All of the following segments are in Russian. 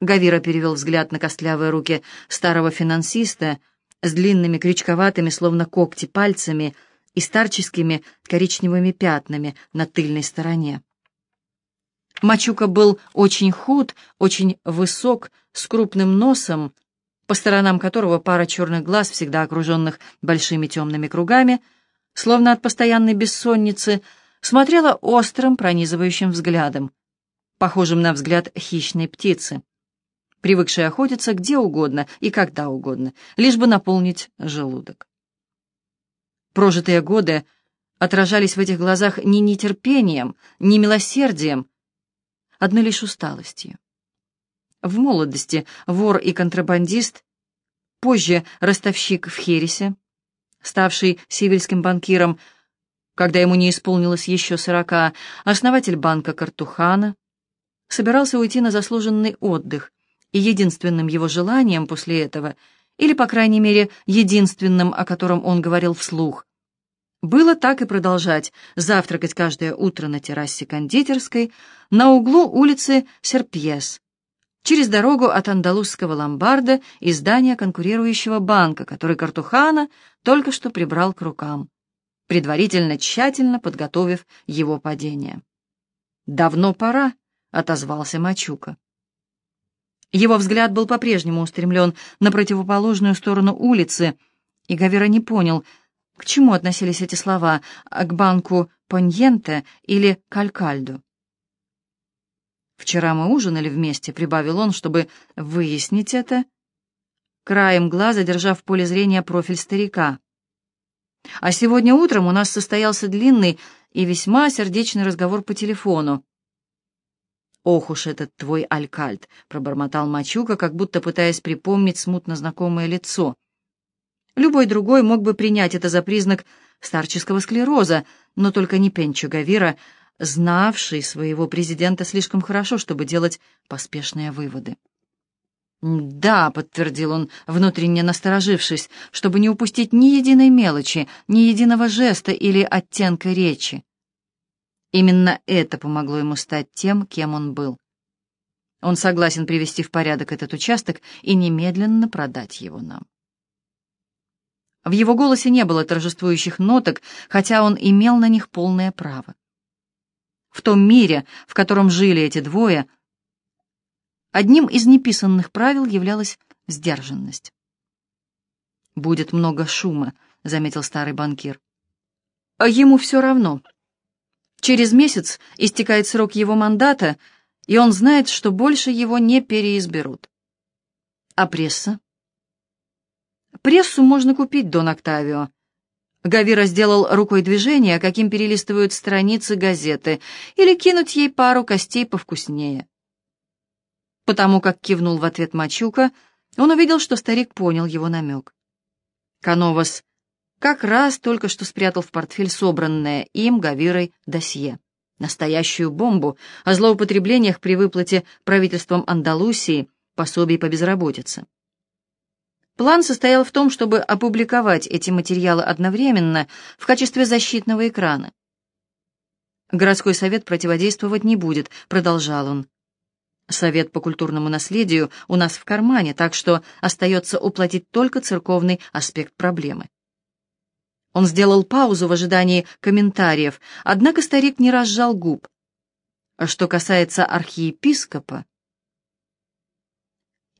Гавира перевел взгляд на костлявые руки старого финансиста с длинными крючковатыми, словно когти, пальцами и старческими коричневыми пятнами на тыльной стороне. Мачука был очень худ, очень высок, с крупным носом, по сторонам которого пара черных глаз, всегда окруженных большими темными кругами, словно от постоянной бессонницы, смотрела острым, пронизывающим взглядом, похожим на взгляд хищной птицы привыкший охотиться где угодно и когда угодно, лишь бы наполнить желудок. Прожитые годы отражались в этих глазах не нетерпением, не милосердием, одной лишь усталостью. В молодости вор и контрабандист, позже ростовщик в Хересе, ставший сивильским банкиром, когда ему не исполнилось еще сорока, основатель банка Картухана, собирался уйти на заслуженный отдых, и единственным его желанием после этого, или, по крайней мере, единственным, о котором он говорил вслух, было так и продолжать завтракать каждое утро на террасе кондитерской на углу улицы Серпьес, через дорогу от андалузского ломбарда и здания конкурирующего банка, который Картухана только что прибрал к рукам, предварительно тщательно подготовив его падение. «Давно пора», — отозвался Мачука. Его взгляд был по-прежнему устремлен на противоположную сторону улицы, и Гавера не понял, к чему относились эти слова, к банку Поньенте или Калькальду. «Вчера мы ужинали вместе», — прибавил он, чтобы выяснить это, краем глаза держа в поле зрения профиль старика. «А сегодня утром у нас состоялся длинный и весьма сердечный разговор по телефону. «Ох уж этот твой алькальд!» — пробормотал Мачука, как будто пытаясь припомнить смутно знакомое лицо. Любой другой мог бы принять это за признак старческого склероза, но только не Пенчо Гавира, знавший своего президента слишком хорошо, чтобы делать поспешные выводы. «Да», — подтвердил он, внутренне насторожившись, чтобы не упустить ни единой мелочи, ни единого жеста или оттенка речи. Именно это помогло ему стать тем, кем он был. Он согласен привести в порядок этот участок и немедленно продать его нам. В его голосе не было торжествующих ноток, хотя он имел на них полное право. В том мире, в котором жили эти двое, одним из неписанных правил являлась сдержанность. «Будет много шума», — заметил старый банкир. «А ему все равно», Через месяц истекает срок его мандата, и он знает, что больше его не переизберут. А пресса? Прессу можно купить, Дон Октавио. Гавира сделал рукой движение, каким перелистывают страницы газеты, или кинуть ей пару костей повкуснее. Потому как кивнул в ответ Мачука, он увидел, что старик понял его намек. Кановас как раз только что спрятал в портфель собранное им Гавирой досье. Настоящую бомбу о злоупотреблениях при выплате правительством Андалусии пособий по безработице. План состоял в том, чтобы опубликовать эти материалы одновременно в качестве защитного экрана. «Городской совет противодействовать не будет», — продолжал он. «Совет по культурному наследию у нас в кармане, так что остается уплатить только церковный аспект проблемы. Он сделал паузу в ожидании комментариев, однако старик не разжал губ. А что касается архиепископа...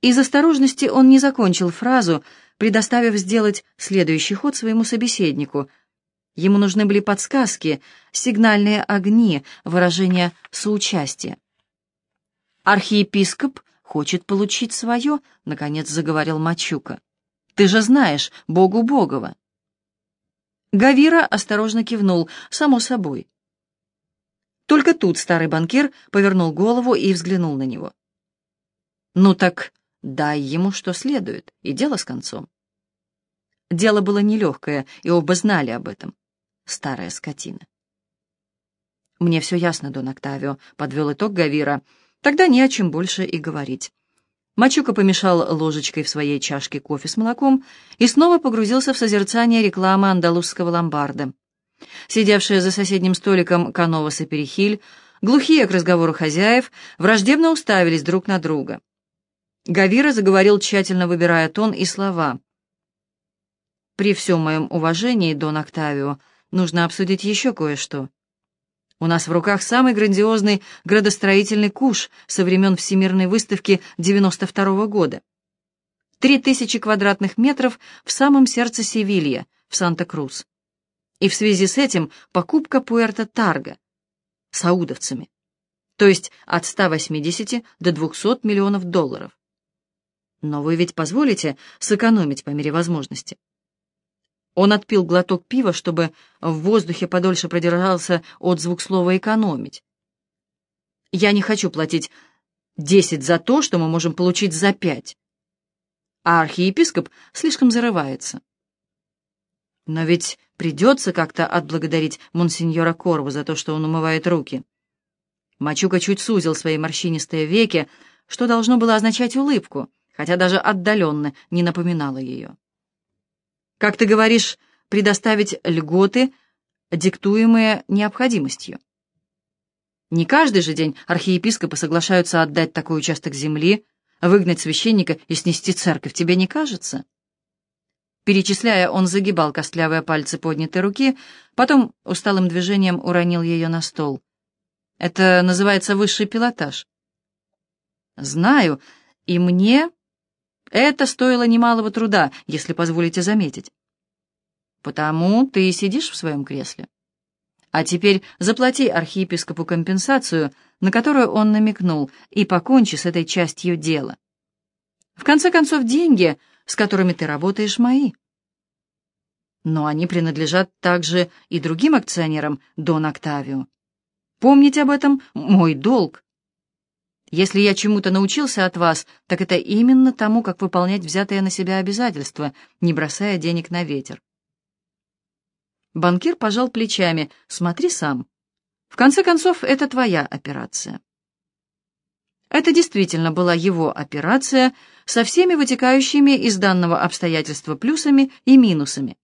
Из осторожности он не закончил фразу, предоставив сделать следующий ход своему собеседнику. Ему нужны были подсказки, сигнальные огни, выражения соучастия. «Архиепископ хочет получить свое», — наконец заговорил Мачука. «Ты же знаешь, Богу Богова». Гавира осторожно кивнул, само собой. Только тут старый банкир повернул голову и взглянул на него. «Ну так дай ему что следует, и дело с концом». Дело было нелегкое, и оба знали об этом. Старая скотина. «Мне все ясно, Дон Октавио», — подвел итог Гавира. «Тогда не о чем больше и говорить. Мачука помешал ложечкой в своей чашке кофе с молоком и снова погрузился в созерцание рекламы андалузского ломбарда. Сидевшие за соседним столиком Кановас и Перехиль, глухие к разговору хозяев, враждебно уставились друг на друга. Гавира заговорил, тщательно выбирая тон и слова. «При всем моем уважении, Дон Октавио, нужно обсудить еще кое-что. У нас в руках самый грандиозный градостроительный куш со времен Всемирной выставки 92 -го года. Три тысячи квадратных метров в самом сердце Севилья, в Санта-Крус. И в связи с этим покупка Пуэрто-Тарго саудовцами, то есть от 180 до 200 миллионов долларов. Но вы ведь позволите сэкономить по мере возможности. Он отпил глоток пива, чтобы в воздухе подольше продержался отзвук слова «экономить». «Я не хочу платить десять за то, что мы можем получить за пять». А архиепископ слишком зарывается. Но ведь придется как-то отблагодарить монсеньора Корву за то, что он умывает руки. Мачука чуть сузил свои морщинистые веки, что должно было означать улыбку, хотя даже отдаленно не напоминало ее как ты говоришь, предоставить льготы, диктуемые необходимостью. Не каждый же день архиепископы соглашаются отдать такой участок земли, выгнать священника и снести церковь, тебе не кажется? Перечисляя, он загибал костлявые пальцы поднятой руки, потом усталым движением уронил ее на стол. Это называется высший пилотаж. Знаю, и мне это стоило немалого труда, если позволите заметить. Потому ты и сидишь в своем кресле. А теперь заплати архиепископу компенсацию, на которую он намекнул, и покончи с этой частью дела. В конце концов, деньги, с которыми ты работаешь, мои. Но они принадлежат также и другим акционерам, Дон Октавио. Помните об этом — мой долг. Если я чему-то научился от вас, так это именно тому, как выполнять взятые на себя обязательства, не бросая денег на ветер. Банкир пожал плечами. «Смотри сам. В конце концов, это твоя операция». Это действительно была его операция со всеми вытекающими из данного обстоятельства плюсами и минусами.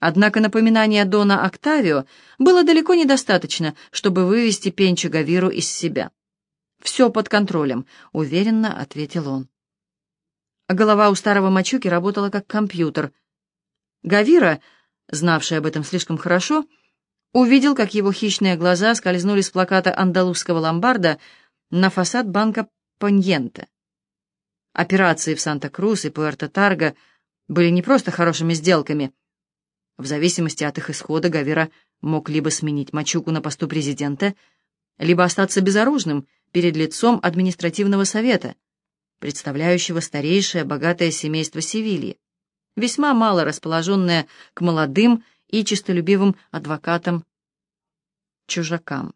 Однако напоминание Дона Октавио было далеко недостаточно, чтобы вывести Пенча Гавиру из себя. «Все под контролем», — уверенно ответил он. Голова у старого мачуки работала как компьютер. Гавира, знавший об этом слишком хорошо, увидел, как его хищные глаза скользнули с плаката андалузского ломбарда на фасад банка Поньенте. Операции в Санта-Крус и Пуэрто-Тарго были не просто хорошими сделками. В зависимости от их исхода Гавира мог либо сменить Мачуку на посту президента, либо остаться безоружным — перед лицом административного совета, представляющего старейшее богатое семейство Севильи, весьма мало расположенное к молодым и честолюбивым адвокатам-чужакам.